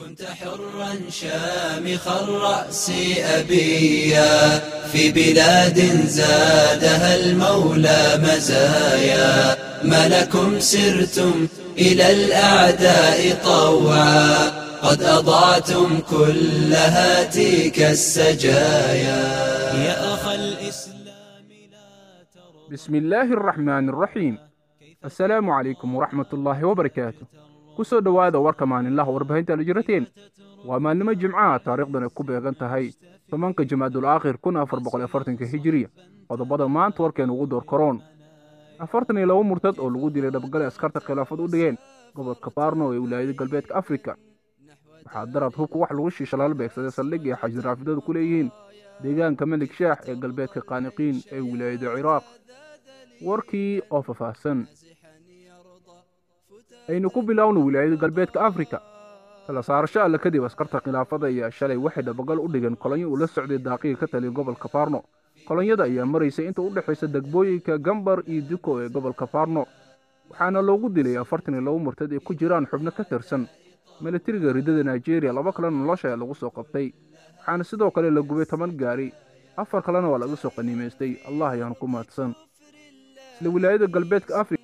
كنت حرا شامخ الرأس أبيا. في بلاد زادها المولى مزايا. ما لكم سرتم إلى الأعداء طوعا. قد أضعتم كل هاتيك السجايا. يا أخ الإسلام لا ترى بسم الله الرحمن الرحيم. assalaamu calaykum waraxmatullaahi wabarakaatu ku soo dhowaada warka maalinlaha warbaahinta alujirateen waa maalnimo jimcaha taariikhdan ay ku beegan tahay tobanka jamaadul aakhir kun afar boqol afartanka hijiriya. Qodobada maanta warkeen ugu door koroon. Afartan iyo laba murtad oo lagu dilay dhabgale askarta khilaafad u dhigeen gobolka baarno ee wilaayada galbeedka afrika. Waxaa darad hubka wax lagu shiisha lala beegsaday saldhig ay xajiraafidadu ku leeyihiin deegaanka melig shaax ee galbeedka qaaniqiin ee wilaayada ciraaq. Warkii oo faahfaahsan aynu ku bilowna wilaayada galbeedka afrika. Tala saarasho alle kadib askarta khilaafada ayaa shalay waxay dhabagal u dhigeen kolonyo uu la socday daaqiga ka taliya gobolka faarno kolonyada ayaa maraysay inta u dhexaysa degbooyinka gambar iyo duko ee gobolka faarno waxaana loogu dilay afartan iyo laba murtad ay ku jiraan xubno ka tirsan milatariga riddada nigeria laba kalena nolosha ayaa lagu soo qabtay. Waxaana sidoo kale la gubay toban gaari afar kalena waa laga soo qaniimaystay allah ayaan ku mahadsan isla wilaayada galbeedka afrika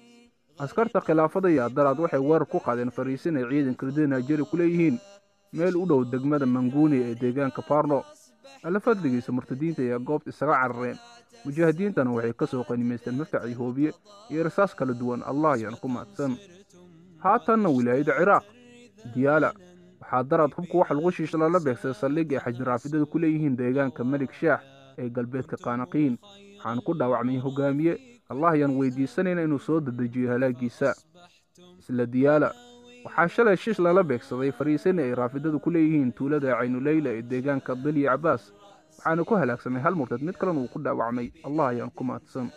askarta khilaafada iyo adaraad waxay weerar ku qaadeen fariisin ay ciidanka riddada nigeria ku leeyihiin. Meel u dhow degmada manguuni ee deegaanka faarno alla fadligiisa murtadiinta ayaa goobta isaga carareen. Mujaahidiintana waxay ka soo qanimaysteen mafacii hoobiye iyo rasaas kala duwan allah ayaan ku mahadsan haatanna wilaayada ciraaq diyaala waxaa darad hubka wax lagu shiisha lala saldhig ay xajiraafidada ku leeyihiin deegaanka melig shaax ee galbeedka qaanaqiin waxaan ku dhaawacmay hogaamiye allah ayaan weydiisanayna inuu soo dedejiyo halaagiisa. Isla diyaala waxaa shalay shish lala beegsaday fariisani ay raafidadu ku leeyihiin tuulada caynuleyla ee deegaanka dilya cabaas waxaana ku halaagsamay hal murtad mid kalena uu ku dhaawacmay allah ayaan ku mahadsan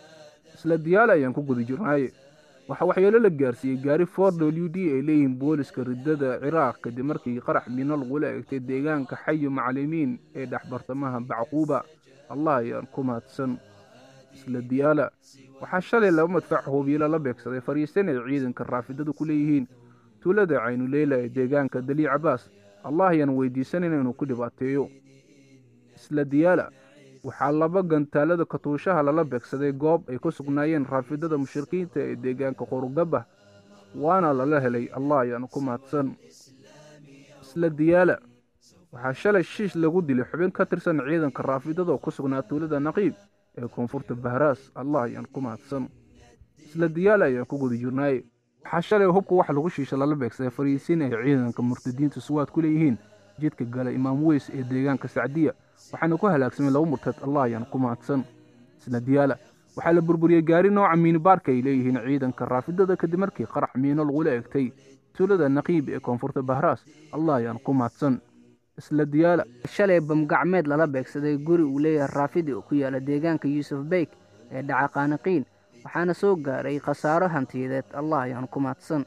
isla diyaala ayaan ku guda jirnaaye. Waxaa waxyeelo la gaarsiiyey gaari for w d ay leeyihiin booliska riddada ciraaq kadib markii qarax miino lagula egtay deegaanka xayu macalimiin ee dhexbartamaha bacquuba allah ayaan ku mahadsan isla diyaala. Waxaa shalay laba madfac hoobiye lala beegsaday ay ciidanka raafidadu ku leeyihiin. Tuulada caynuleyla ee deegaanka dali cabaas allah ayaan weydiisanayna inuu ku dhibaateeyo. Isla diyaala waxaa laba gantaalada katuushaha lala beegsaday goob ay ku sugnaayeen raafidada mushrikiinta ee deegaanka qorugabah waana lala helay allah ayaan ku mahadsan. Isla diyaala waxaa shalay shiish lagu dilay xubin ka tirsan ciidanka raafidada oo ku sugnaa tuulada naqiib ee koonfurta bahraas allah ayaan ku mahadsan. Isla diyaala ayaan ku guda jirnaaye waxaa shalay hubka wax lagu shiisha lala beegsaday fariisiin ay ciidanka murtadiinta suwaad ku leeyihiin jidka gala imaam weys ee deegaanka sacdiya waxaana ku halaagsamay laba murtad allah ayaan ku mahadsan. Isla diyaala waxaa la burburiyey gaari nooca miinibaarka ay leeyihiin ciidanka raafidada kadib markii qarax miino lagula egtay tuulada naqiib ee koonfurta bahraas allah ayaan ku mahadsan isla diyaala shalay bamgacmeed lala beegsaday guri uu leeyahay raafidi oo ku yaalla deegaanka yuusuf beyk ee dhaca qaaniqiin waxaana soo gaaray khasaaro hantiyadeed allah ayaan ku mahadsan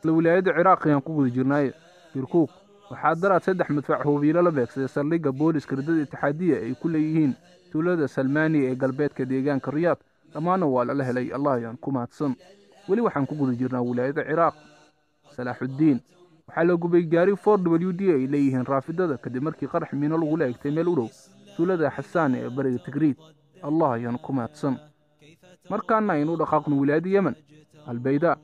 isla wilaayada ciraaq ayaan ku guda jirnaaye kirkuuk waxaa daraad saddex madfac hoobiilo la beegsaday saldhigga booliska riddada itixaadiya ay ku leeyihiin tuulada salmaaniya ee galbeedka deegaanka riyaad dhammaanna waa lala helay. Allah ayaan ku mahadsan weli waxaan ku guda jirnaa wilaayada ciraaq. Salaaxuddiin waxaa la gubay gaari for w d ay leeyihiin raafidada kadib markii qarax miino lagula egtay meel u dhow tuulada xasaan ee bariga tigriid allah ayaan ku mahadsan. Markaana aynu dhaqaaqno wilaayada yemen. Albaydaa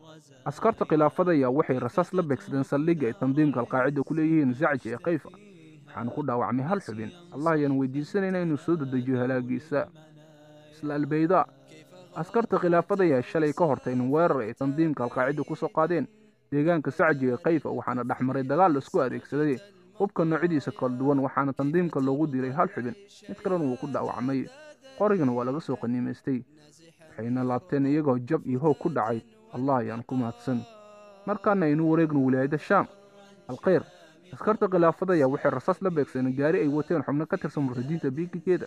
askarta khilaafada ayaa waxay rasaas la beegsadeen saldhigga ay tandiimka alqaacida ku leeyihiin zacji ee kayfa. Waxaana ku dhaawacmay hal xubin. Allah ayaan weydiisanayna inuu soo dedejiyo halaagiisa. Isla albaydaa askarta khilaafada ayaa shalay ka hortayn weerar ay tandiimka alqaacida ku soo qaadeen deegaanka sacji ee kayfa waxaana dhexmaray dagaal la isku adeegsaday hubka noocyadiisa kala duwan waxaana tandiimka loogu dilay hal xubin mid kalena wuu ku dhaawacmay. Qorigana waa laga soo qaniimaystay waxayna laabteen iyagoo jab iyo hoog ku dhacay. Allah ayaan ku mahadsan. Markaana aynu wareegno wilaayada shaam alkhayr. Askarta khilaafada ayaa waxay rasaas la beegsadeen gaari ay wateen xubno ka tirsan murtadiinta biikikeeda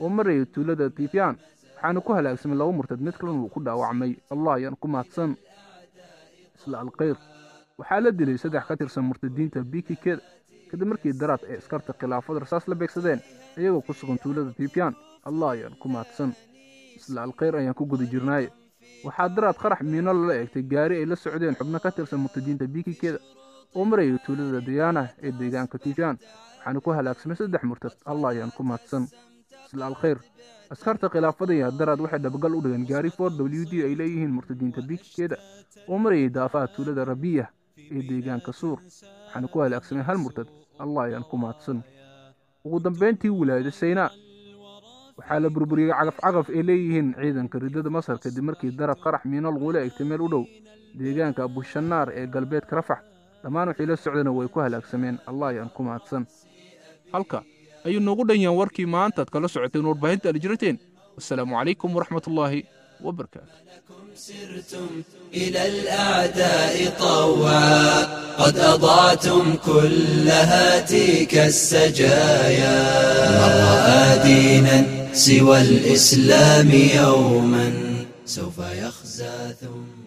oo marayay tuulada tiifyaan waxaana ku halaagsamay laba murtad mid kalena wuu ku dhaawacmay. Allah ayaan ku mahadsan isla alkhayr waxaa la dilay saddex ka tirsan murtadiinta biikikeeda kadib markii daraad ay askarta khilaafada rasaas la beegsadeen iyagoo ku sugan tuulada tiifyaan allah ayaan ku mahadsan isla alkhayr ayaan ku guda jirnaaye. Waxaa daraad qarax miino lala eegtay gaari ay la socdeen xubno ka tirsan murtadiinta biikikeeda oo marayay tuulada diyaana ee deegaanka tijaan waxaana ku halaagsamay saddex murtad. Allah ayaan ku mahadsan isla alkhayr askarta khilaafada iyo daraad waxay dhabagal u dhigeen gaari for w d ay leeyihiin murtadiinta biigkeeda oo marayay daafaha tuulada rabiya ee deegaanka suur waxaana ku halaagsamay hal murtad allah ayaan ku mahadsan ugu dambayntii wilaayada saynaa waxaa la burburiyey cagaf cagaf ay leeyihiin ciidanka ridada masar kadib markii darab qarax miino lagula egtay meel u dhow deegaanka abushanaar ee galbeedka rafax dhammaan wixii la socdana way ku halaagsameen allah ayaan ku mahadsan halka أي نقول لن يوركي ما أنت تكلا سعيتي نور بهنت والسلام عليكم ورحمة الله وبركاته. لكم سرتم إلى الأعداء طوى. قد أضعتم كل هاتيك السجايا. ما دينا سوى الإسلام يوما سوف يخزى ثم